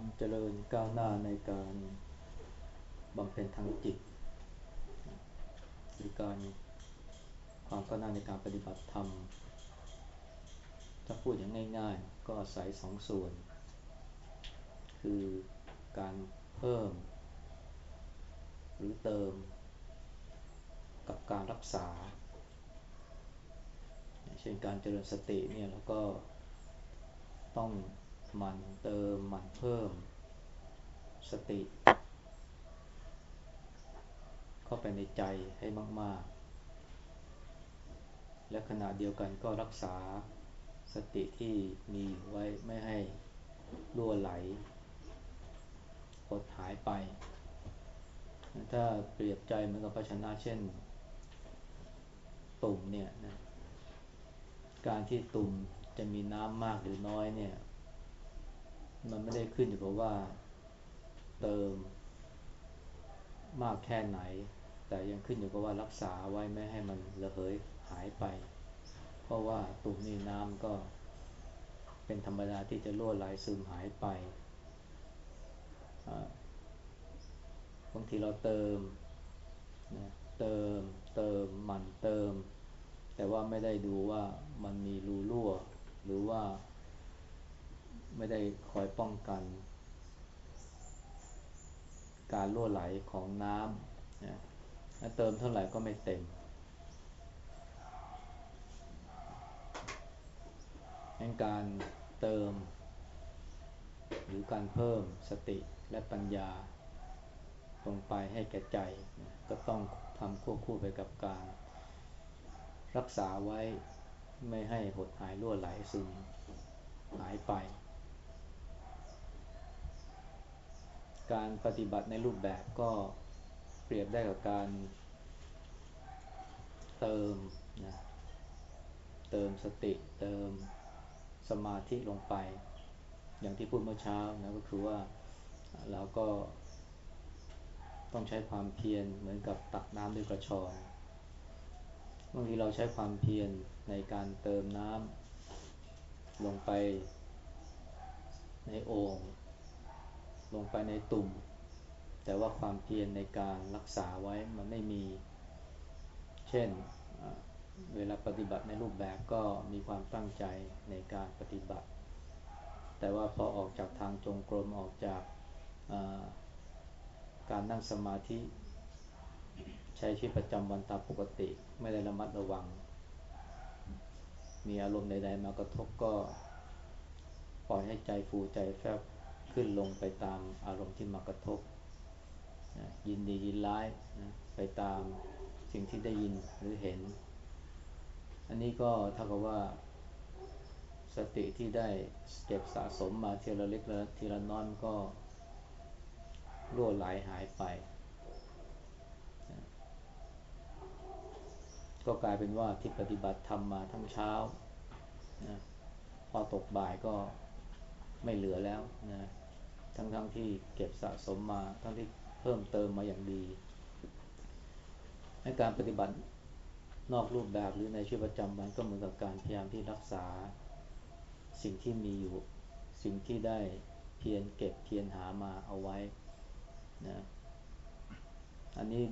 ความเจริญก้าวหน้าในการบำเพ็ญทางจิตหรือการความก้าวหน้าในการปฏิบัติธรรม ถ้าพูดอย่างง่ายๆ ก็อาศัยสองส่วน คือการเพิ่ม หรือเติม กับการรักษา เช่นการเจริญสติเนี่ยแล้วก็ต้อง มันเติมมันเพิ่ม สติ เข้าไปในใจให้มาก ๆ และขณะเดียวกันก็รักษาสติที่มีไว้ไม่ให้ล่วไหลหดหายไป ถ้าเปรียบใจเหมือนกับภาชนะเช่น ตุ่มเนี่ยนะการที่ตุ่มจะมีน้ำมากหรือน้อยเนี่ย มันไม่ได้ขึ้นอยู่กับว่าเติมมากแค่ไหน แต่ยังขึ้นอยู่กับว่ารักษาไว้ไม่ให้มันระเหยหายไป เพราะว่าตุ่มนี้น้ำก็เป็นธรรมดาที่จะล่วไหลซึมหายไปบางทีเราเติมนะเติมเติมมันเติม แต่ว่าไม่ได้ดูว่ามันมีรูรั่ว หรือว่า ไม่ได้คอยป้องกัน การรั่วไหลของน้ำนะเติมเท่าไหร่ก็ไม่เต็มงั้นการเติม หรือการเพิ่มสติและปัญญา ลงไปให้แก่ใจ ก็ต้องทำควบคู่ไปกับการ รักษาไว้ไม่ให้หดหายรั่วไหลซึมหายไป การปฏิบัติในรูปแบบก็เปรียบได้กับการเติมนะเติมสติเติมสมาธิลงไป อย่างที่พูดเมื่อเช้านะก็คือว่าเราก็ต้องใช้ความเพียรเหมือนกับตักน้ำด้วยกระชอนบางทีเราใช้ความเพียรในการเติมน้ำลงไปในโอ่ง ลงไปในตุ่ม แต่ว่าความเพียรในการรักษาไว้มันไม่มี เช่นเวลาปฏิบัติในรูปแบบก็มีความตั้งใจในการปฏิบัติ แต่ว่าพอออกจากทางจงกรมออกจากการนั่งสมาธิ ใช้ชีวิตประจำวันตามปกติ ไม่ได้ระมัดระวัง มีอารมณ์ใดๆมากระทบก็ปล่อยให้ใจฟูใจแฟบ ขึ้นลงไปตามอารมณ์ที่มากระทบนะยินดียินร้ายนะไปตามสิ่งที่ได้ยินหรือเห็น อันนี้ก็เท่ากับว่าสติที่ได้เก็บสะสมมาทีละเล็กทีละน้อยก็รั่วไหลหายไป ก็กลายเป็นว่าที่ปฏิบัติทำมาทั้งเช้านะพอตกบ่ายก็ ไม่เหลือแล้วนะทั้งๆทที่เก็บสะสมมา ทั้งที่เพิ่มเติมมาอย่างดีในการปฏิบัตินอกรูปแบบหรือในชีวิตประจำวันก็เหมือนกับการพยายามที่รักษา สิ่งที่มีอยู่ สิ่งที่ได้เพียรเก็บเพียรหามาเอาไว้นะอันนี้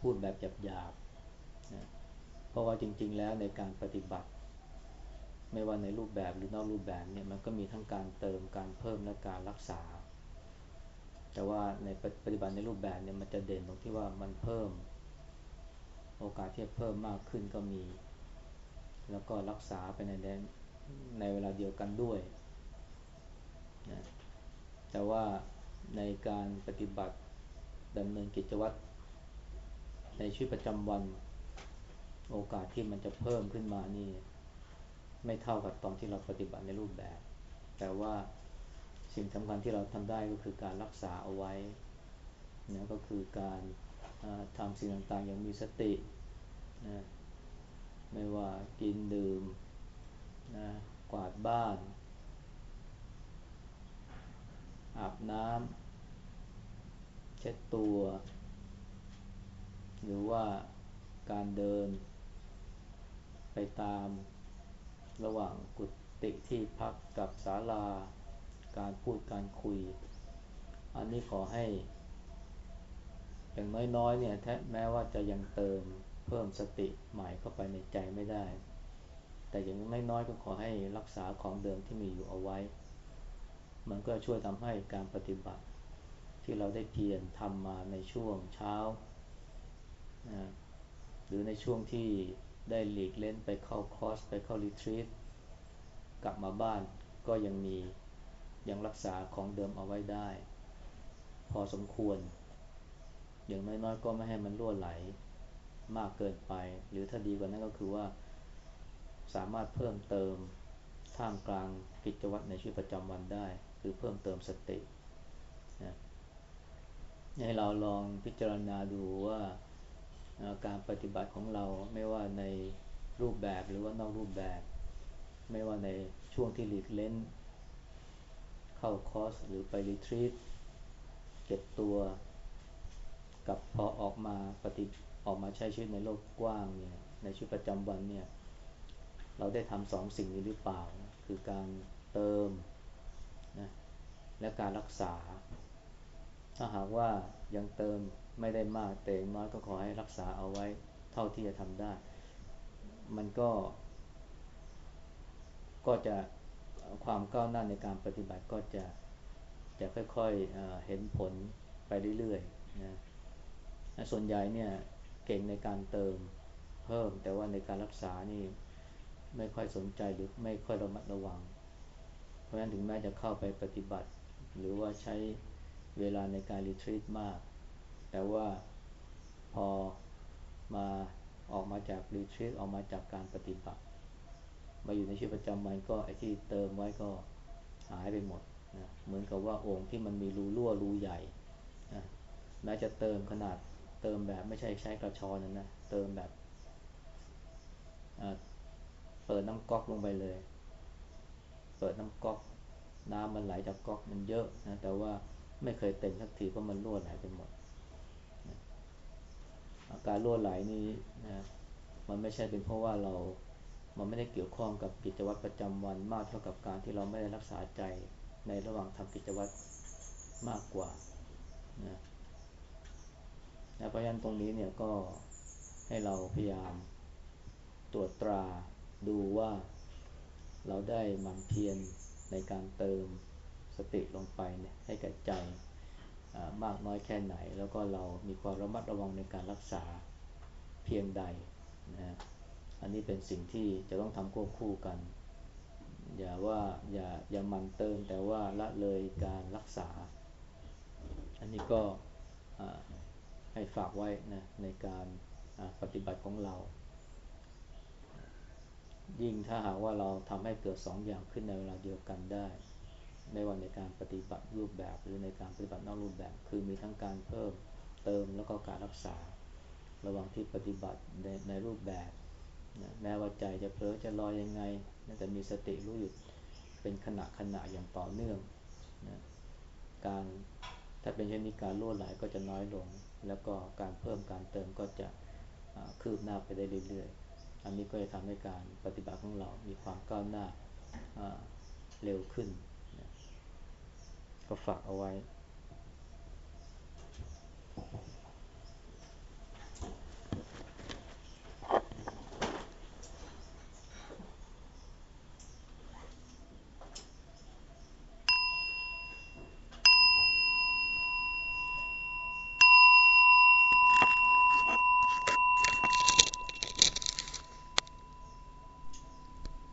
พูดแบบหยาบๆนะเพราะว่าจริง ๆ แล้วในการปฏิบัติ ไม่ว่าในรูปแบบหรือนอกรูปแบบเนี่ยมันก็มีทั้งการเติมการเพิ่มและการรักษา แต่ว่าในปฏิบัติในรูปแบบเนี่ยมันจะเด่นตรงที่ว่ามันเพิ่ม โอกาสที่จะเพิ่มมากขึ้นก็มี แล้วก็รักษาไปในในเวลาเดียวกันด้วยนะแต่ว่าในการปฏิบัติดำเนินกิจวัตรในชีวิตประจำวัน โอกาสที่มันจะเพิ่มขึ้นมานี่ ไม่เท่ากับตอนที่เราปฏิบัติในรูปแบบ แต่ว่าสิ่งสำคัญที่เราทำได้ก็คือการรักษาเอาไว้นะก็คือการทำสิ่งต่างๆอย่างมีสตินะไม่ว่ากินดื่มนะกวาดบ้าน อาบน้ำเช็ดตัว หรือว่าการเดินไปตาม ระหว่างกุฏิที่พักกับศาลา การพูดการคุย อันนี้ขอให้ อย่างน้อยๆเนี่ยแทแม้ว่าจะยังเติมเพิ่มสติใหม่เข้าไปในใจไม่ได้ แต่อย่างน้อยๆก็ขอให้รักษาของเดิมที่มีอยู่เอาไว้ มันก็ช่วยทำให้การปฏิบัติ ที่เราได้เพียรทำมาในช่วงเช้านะหรือในช่วงที่ ได้หลีกเล่นไปเข้าคอร์สไปเข้ารีทรีตกลับมาบ้านก็ยังมียังรักษาของเดิมเอาไว้ได้ พอสมควร อย่างน้อยๆก็ไม่ให้มันรั่วไหลมากเกินไป หรือถ้าดีกว่านั้นก็คือว่าสามารถเพิ่มเติมท่ามกลางกิจวัตรในชีวิตประจำวันได้ คือเพิ่มเติมสตินะให้เราลองพิจารณาดูว่า การปฏิบัติของเราไม่ว่าในรูปแบบหรือว่านอกรูปแบบ ไม่ว่าในช่วงที่หลีกเล่นเข้าคอร์สหรือไปรีทรีตเก็บตัวกับพอออกมาปฏิออกมาใช้ชีวิตในโลกกว้างเนี่ยในชีวิตประจำวันเนี่ยเราได้ทำสองสิ่งนี้หรือเปล่า คือการเติมนะและการรักษา ถ้าหากว่ายังเติมไม่ได้มากแต่น้อยก็ขอให้รักษาเอาไว้เท่าที่จะทำได้ มันก็ ก็จะความก้าวหน้าในการปฏิบัติก็จะจะค่อยๆเห็นผลไปเรื่อยๆนะส่วนใหญ่เนี่ยเก่งในการเติมเพิ่ม แต่ว่าในการรักษานี่ไม่ค่อยสนใจหรือไม่ค่อยระมัดระวัง เพราะฉะนั้นถึงแม้จะเข้าไปปฏิบัติ หรือว่าใช้ เวลาในการรีทรีตมาก แต่ว่าพอมาออกมาจากรีทรีตออกมาจากการปฏิบัติ มาอยู่ในชีวิตประจำวันก็ไอที่เติมไว้ก็หายไปหมดนะเหมือนกับว่าองค์ที่มันมีรูรั่วรูใหญ่นะแม้จะเติมขนาดเติมแบบไม่ใช่ใช้กระชอนนะนะเติมแบบเปิดน้ำก๊อกลงไปเลย เปิดน้ำก๊อกน้ำมันไหลจากก๊อกมันเยอะนะแต่ว่า ไม่เคยเต็มสักทีเพราะมันรั่วไหลไปหมดนะอาการรั่วไหลนี้นะมันไม่ใช่เป็นเพราะว่าเรา มันไม่ได้เกี่ยวข้องกับกิจวัตรประจำวันมากเท่ากับการที่เราไม่ได้รักษาใจในระหว่างทำกิจวัตรมากกว่านะเพราะฉะนั้นตรงนี้เนี่ยก็ให้เราพยายามตรวจตราดูว่าเราได้มันเพียรในการเติม สติลงไปเนี่ยให้แก่ใจมากน้อยแค่ไหน แล้วก็เรามีความระมัดระวังในการรักษาเพียงใดนะอันนี้เป็นสิ่งที่จะต้องทำควบคู่กัน อย่าว่าอย่าอย่ามันเติมแต่ว่าละเลยการรักษา อันนี้ก็ให้ฝากไว้นะในการปฏิบัติของเรา ยิ่งถ้าหากว่าเราทำให้เกิดสองอย่างขึ้นในเวลาเดียวกันได้ ไม่ว่าในการปฏิบัติรูปแบบ หรือในการปฏิบัตินอกรูปแบบ คือมีทั้งการเพิ่มเติมแล้วก็การรักษา ระหว่างที่ปฏิบัติในในรูปแบบนะแม้ว่าใจจะเพ้อจะลอยยังไงแต่มีสติรู้อยู่เป็นขณะขณะอย่างต่อเนื่องนะการถ้าเป็นเช่นนี้การล่วไหลก็จะน้อยลง แล้วก็การเพิ่มการเติมก็จะคืบหน้าไปได้เรื่อยๆ อันนี้ก็จะทำให้การปฏิบัติของเรามีความก้าวหน้าเร็วขึ้น ก็ฝากเอาไว้